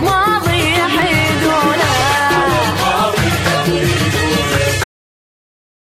Mom.